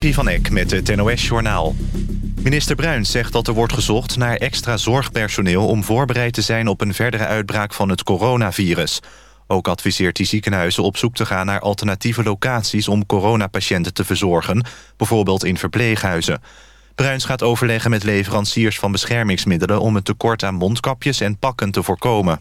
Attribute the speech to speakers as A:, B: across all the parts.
A: van Eck met het NOS-journaal. Minister Bruins zegt dat er wordt gezocht naar extra zorgpersoneel... om voorbereid te zijn op een verdere uitbraak van het coronavirus. Ook adviseert hij ziekenhuizen op zoek te gaan naar alternatieve locaties... om coronapatiënten te verzorgen, bijvoorbeeld in verpleeghuizen. Bruins gaat overleggen met leveranciers van beschermingsmiddelen... om het tekort aan mondkapjes en pakken te voorkomen.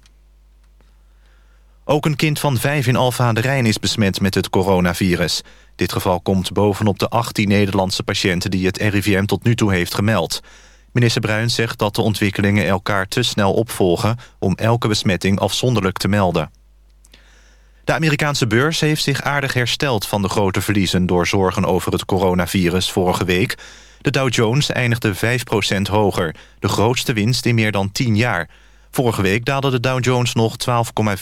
A: Ook een kind van vijf in Alfa aan de Rijn is besmet met het coronavirus. Dit geval komt bovenop de 18 Nederlandse patiënten... die het RIVM tot nu toe heeft gemeld. Minister Bruin zegt dat de ontwikkelingen elkaar te snel opvolgen... om elke besmetting afzonderlijk te melden. De Amerikaanse beurs heeft zich aardig hersteld van de grote verliezen... door zorgen over het coronavirus vorige week. De Dow Jones eindigde 5% hoger, de grootste winst in meer dan 10 jaar... Vorige week daalde de Dow Jones nog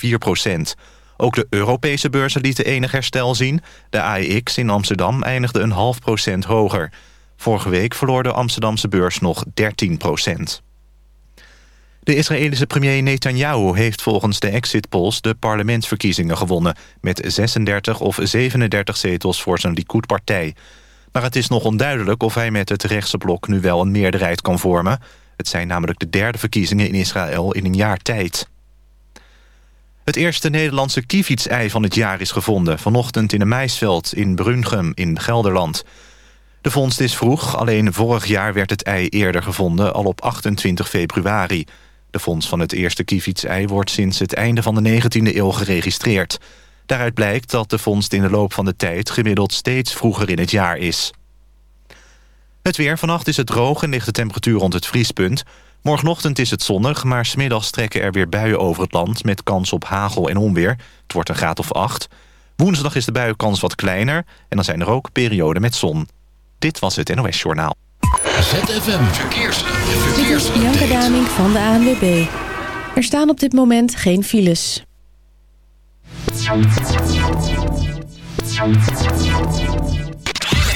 A: 12,4 procent. Ook de Europese beurzen lieten enig herstel zien. De AEX in Amsterdam eindigde een half procent hoger. Vorige week verloor de Amsterdamse beurs nog 13 procent. De Israëlische premier Netanyahu heeft volgens de exit polls de parlementsverkiezingen gewonnen... met 36 of 37 zetels voor zijn Likud-partij. Maar het is nog onduidelijk of hij met het rechtse blok nu wel een meerderheid kan vormen... Het zijn namelijk de derde verkiezingen in Israël in een jaar tijd. Het eerste Nederlandse kievitsei van het jaar is gevonden... vanochtend in een maisveld in Brungem in Gelderland. De vondst is vroeg, alleen vorig jaar werd het ei eerder gevonden... al op 28 februari. De vondst van het eerste kievitsei wordt sinds het einde van de 19e eeuw geregistreerd. Daaruit blijkt dat de vondst in de loop van de tijd... gemiddeld steeds vroeger in het jaar is. Het weer. Vannacht is het droog en ligt de temperatuur rond het vriespunt. Morgenochtend is het zonnig, maar smiddags trekken er weer buien over het land... met kans op hagel en onweer. Het wordt een graad of acht. Woensdag is de buienkans wat kleiner... en dan zijn er ook perioden met zon. Dit was het NOS Journaal.
B: ZFM Verkeers. Verkeers.
C: Dit is Bianca Daming van de ANWB. Er staan op dit moment geen files.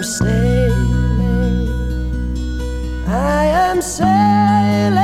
D: Am
E: sailing, I am sailing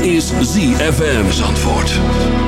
B: Is ZFM Zandvoort.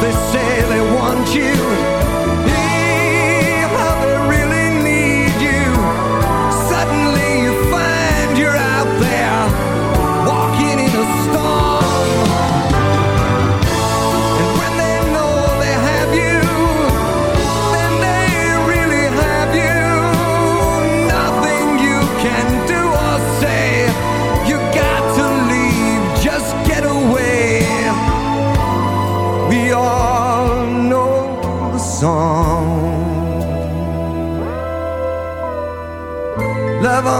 F: First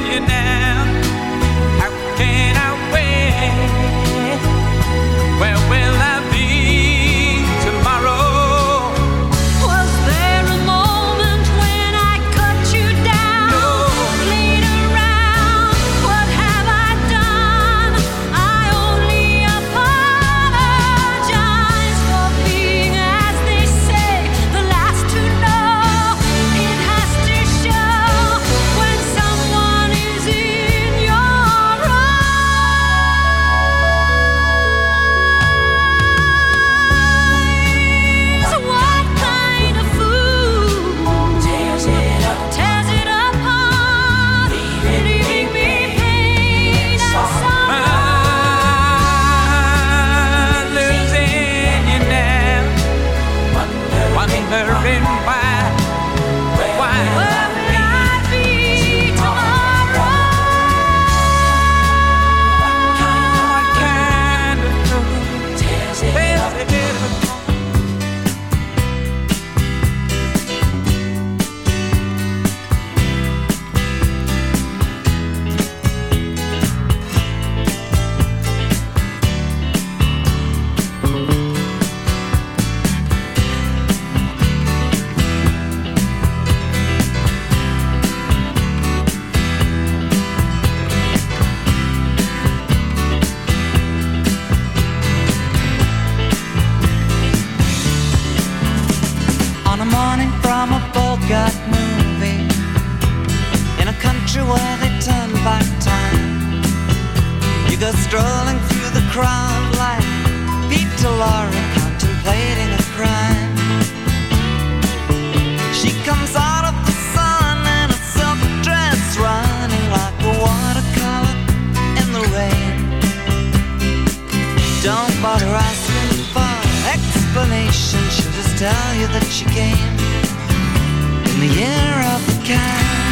E: you
G: now. Contemplating a crime. She comes out of the sun in a silk dress, running like a watercolor in the rain. Don't bother asking for explanation. She'll just tell you that she came in the year of the cat.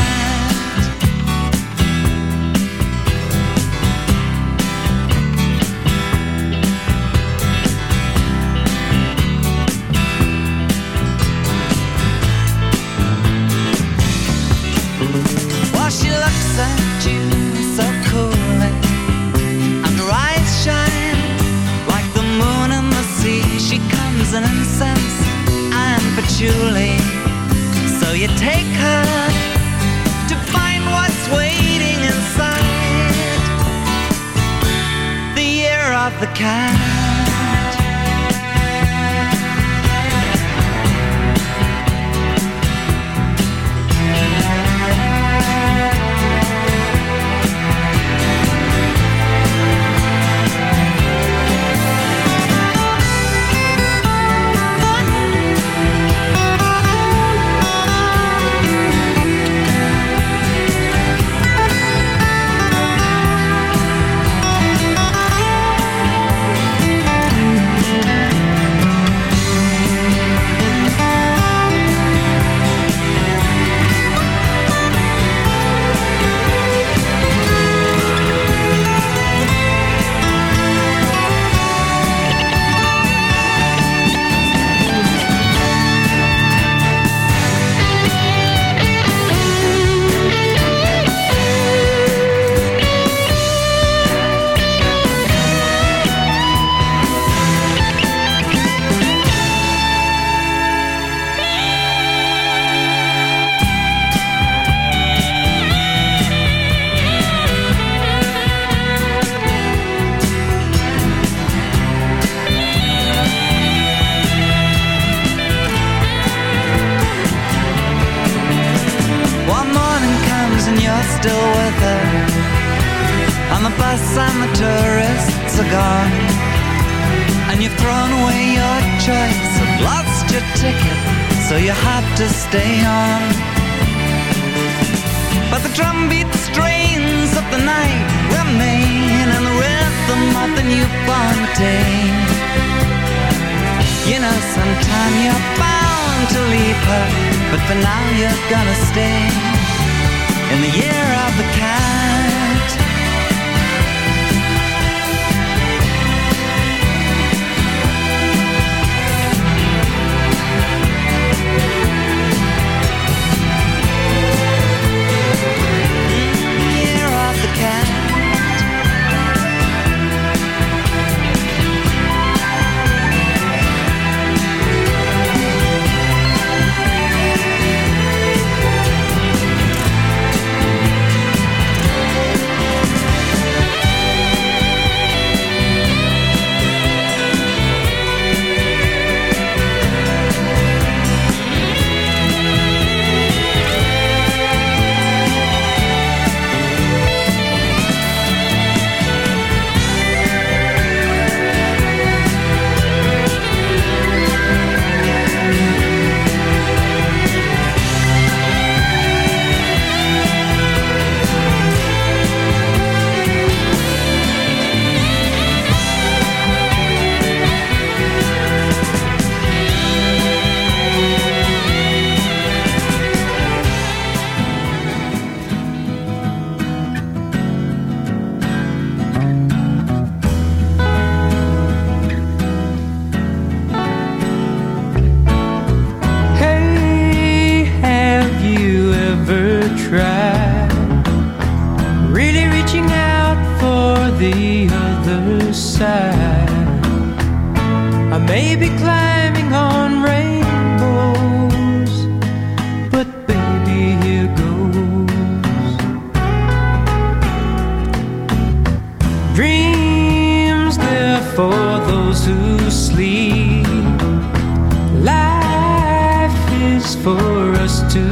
G: for
H: us to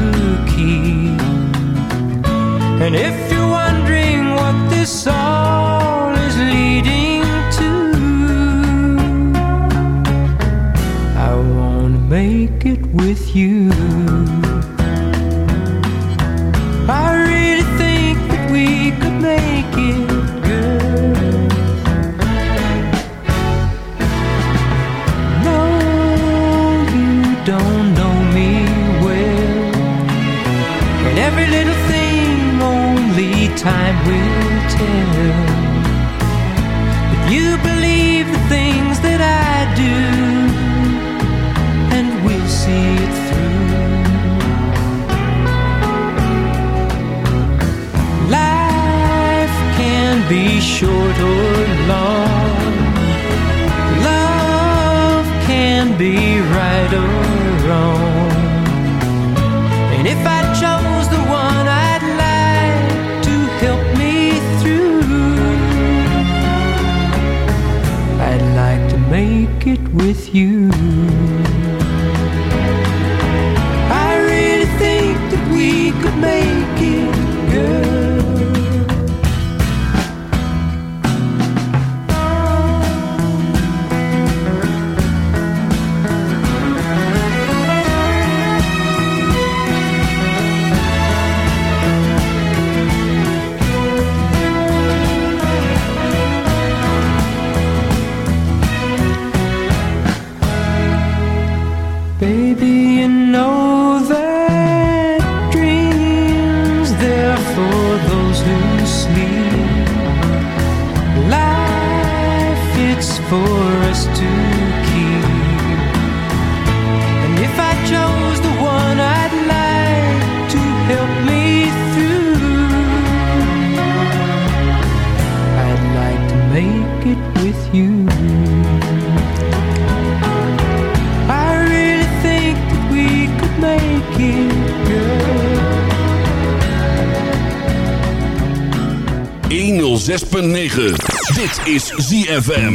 H: keep. And if you're wondering what this all is leading to, I won't make it with you. with you. for us to keep. And if I chose the one I'd like to help me through, I'd like to make it with you.
B: 106.9. Dit is ZFM.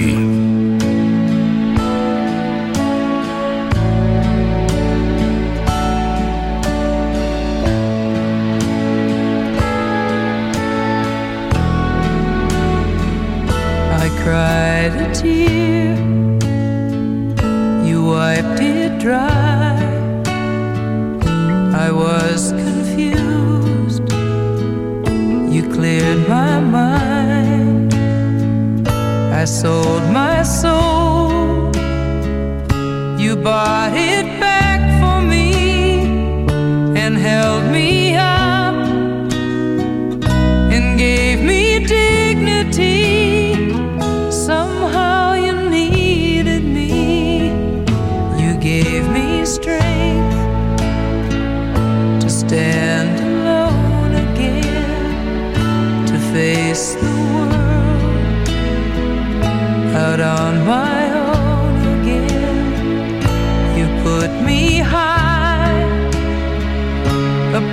H: I cried a tear. You wiped it dry. I sold my soul. You bought.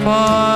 I: apart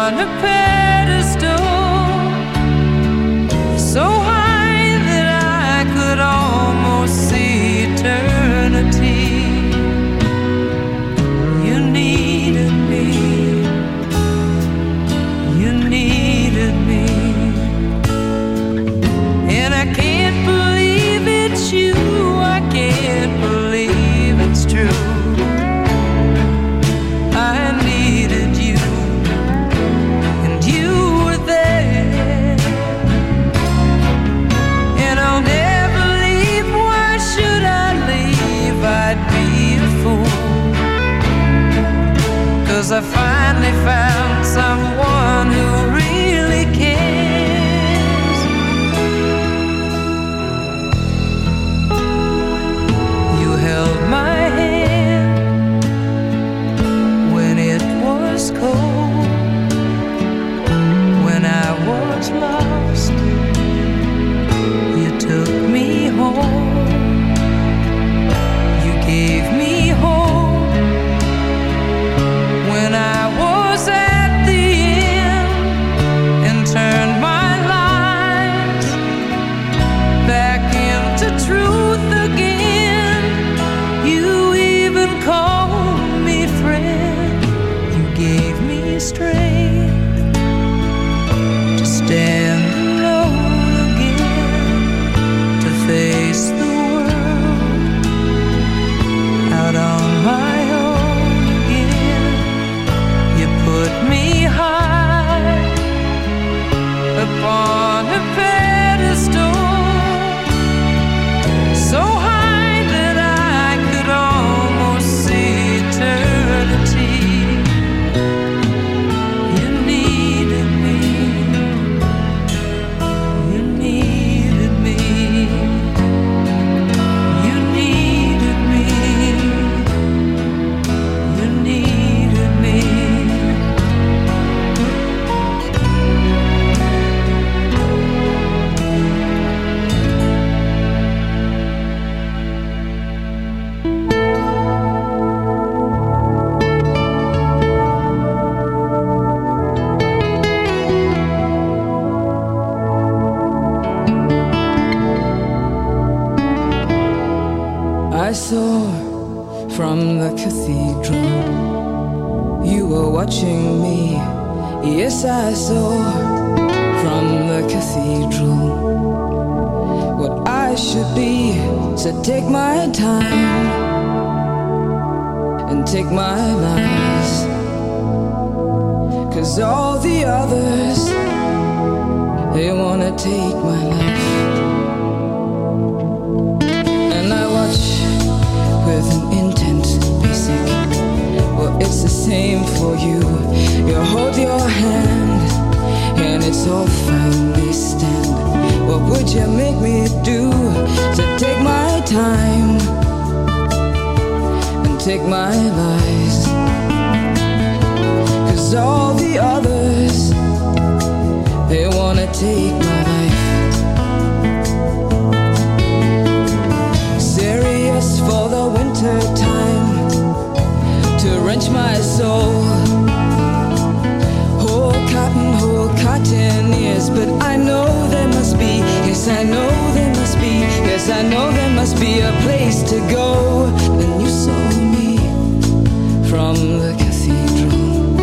I: from the cathedral.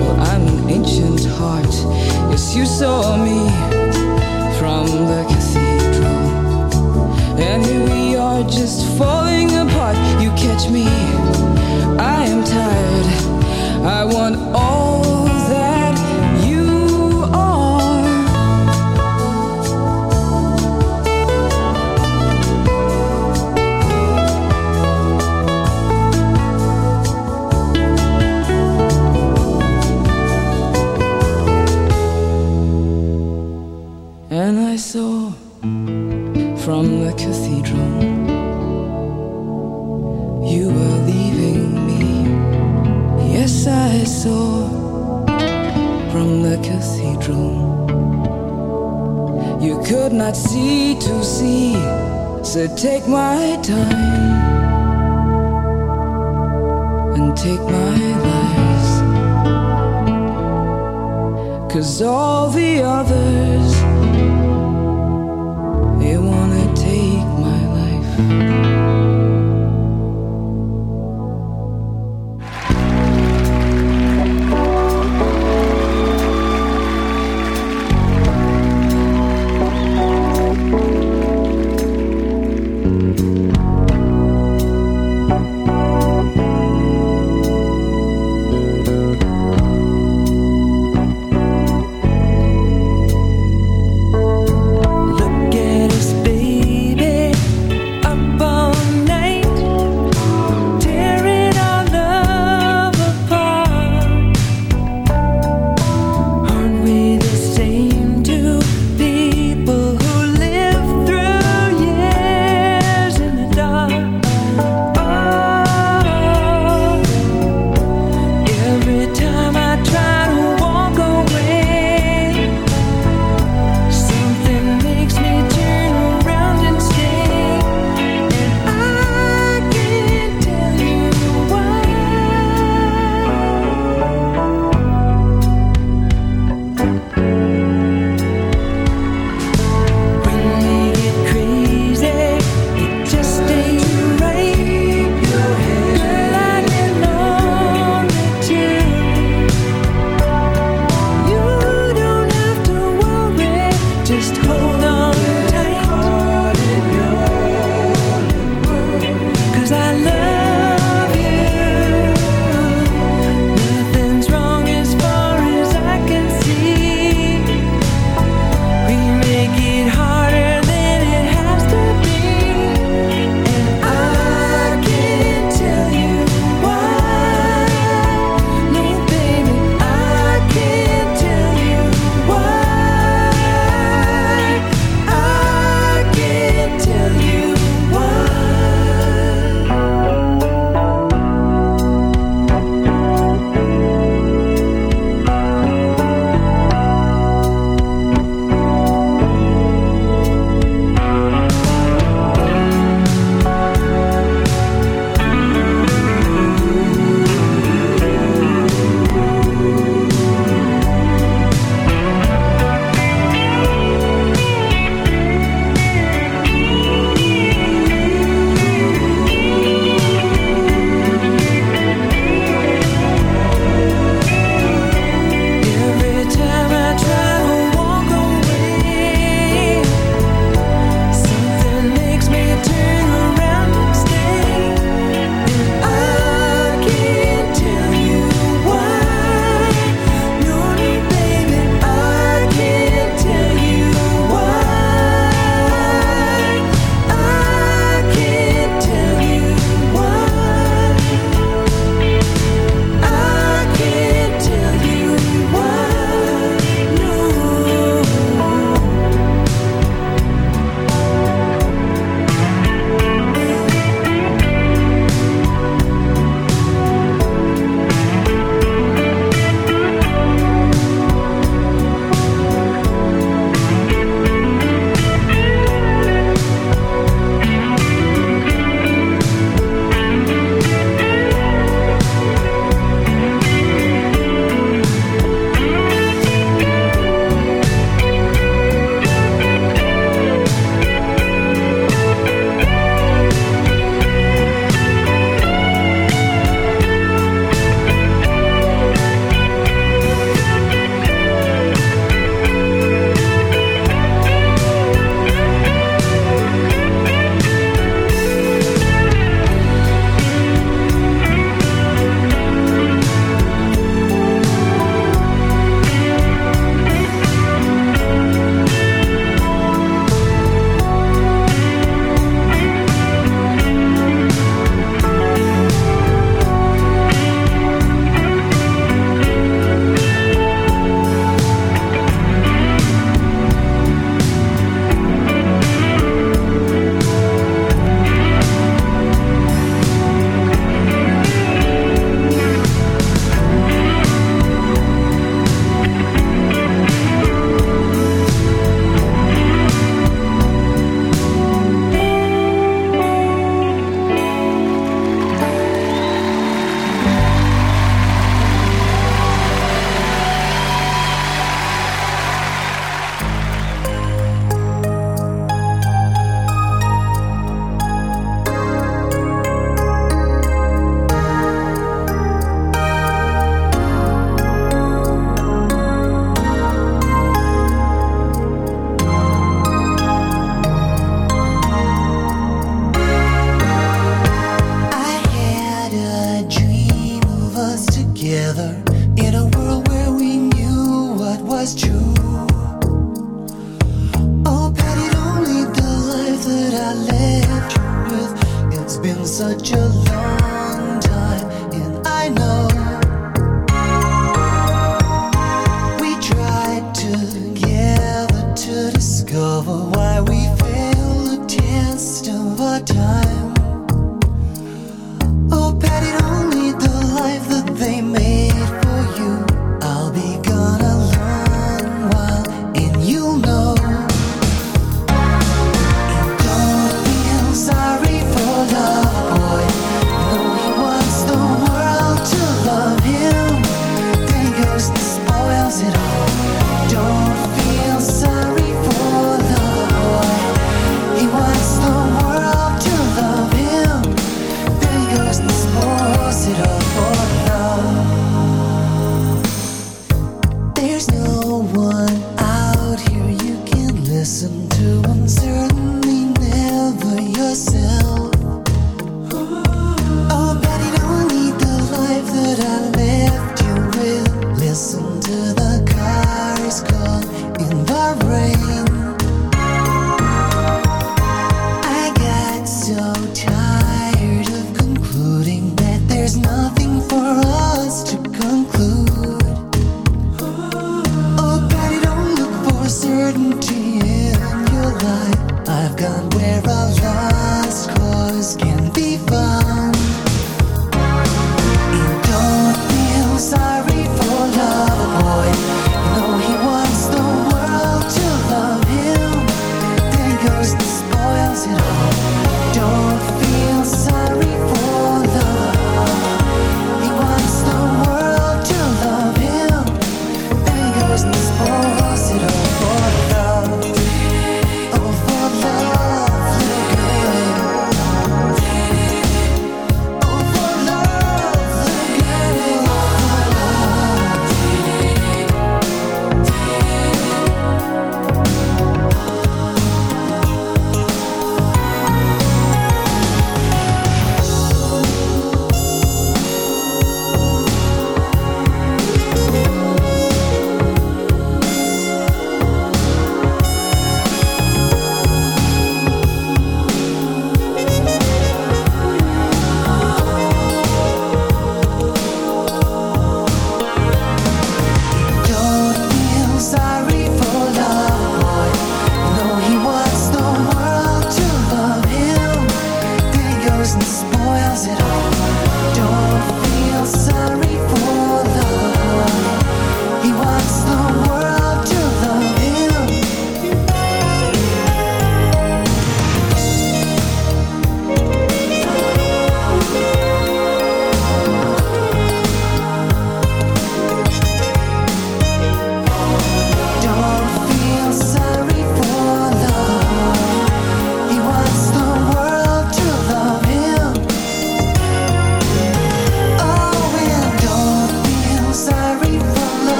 I: Well, I'm an ancient heart. Yes, you saw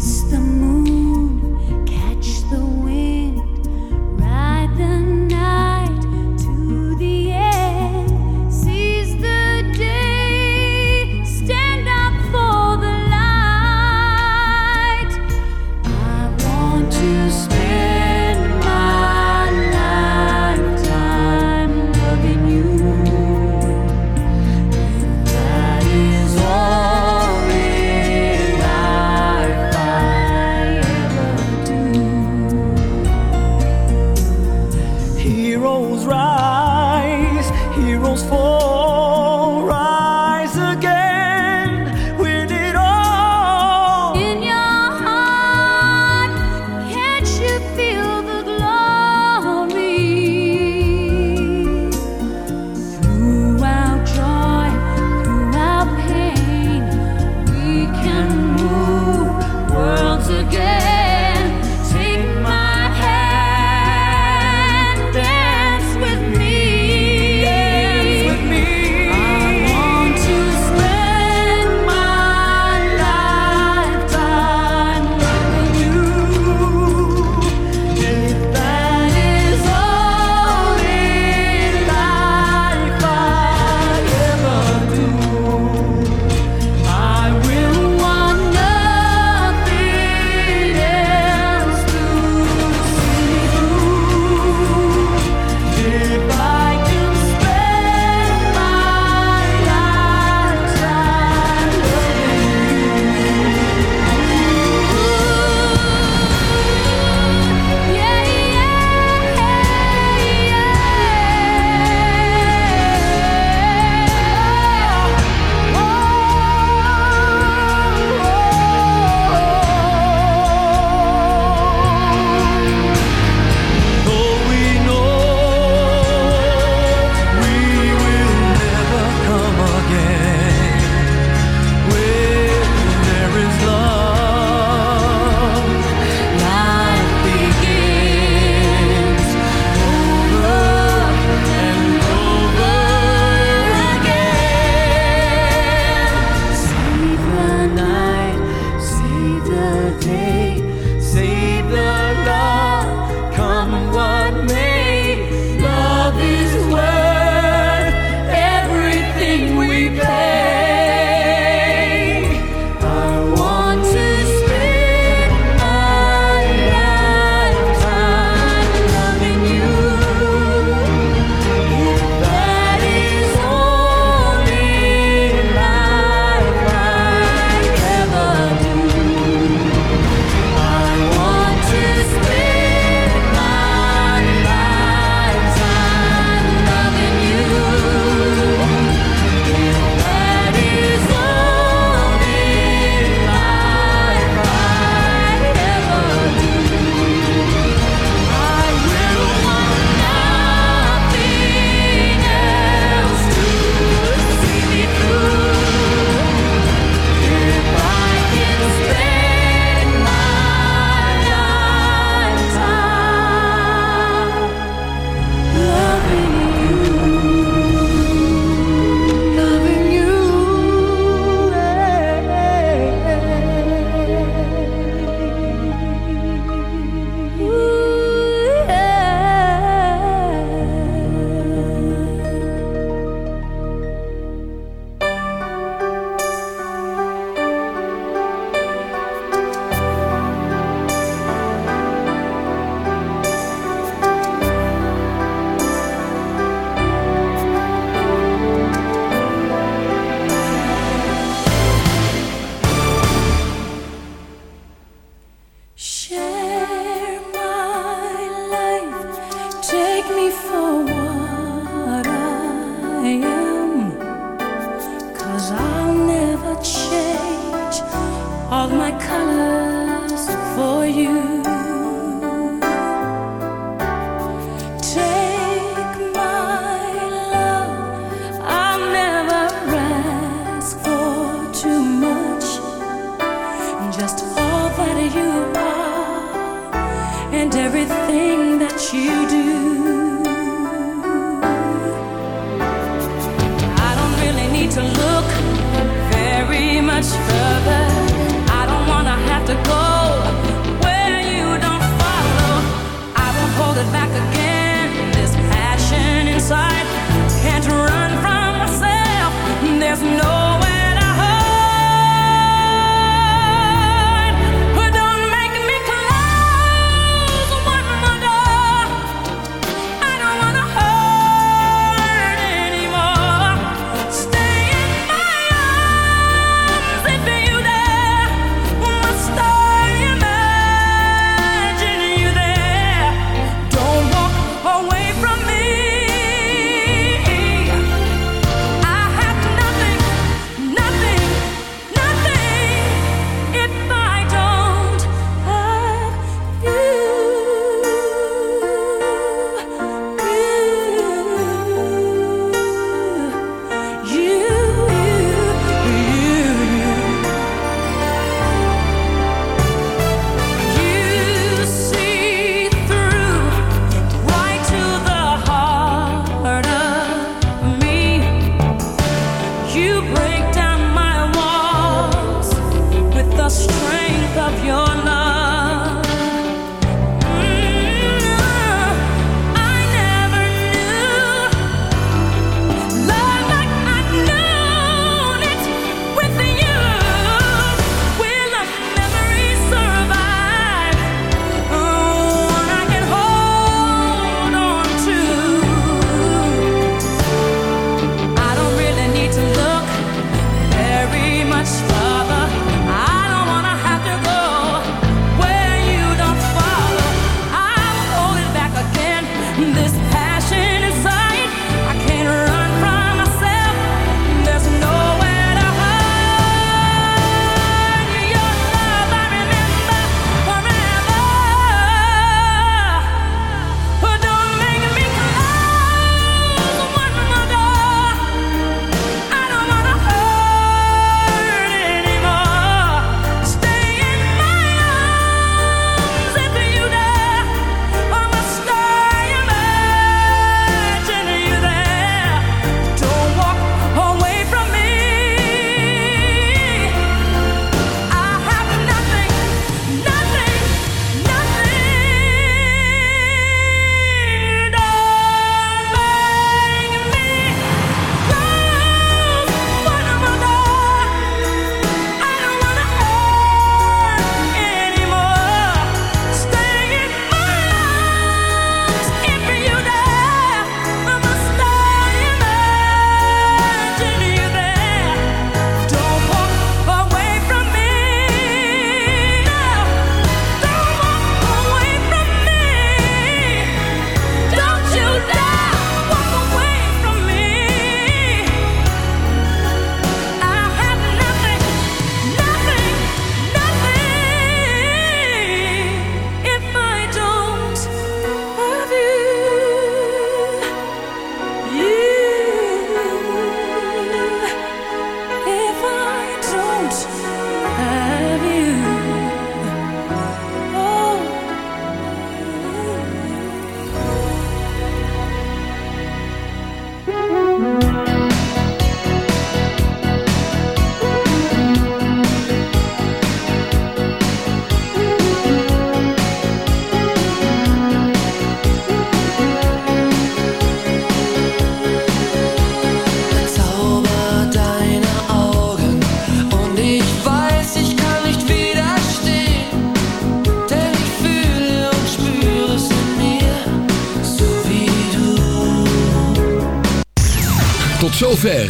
B: estamos.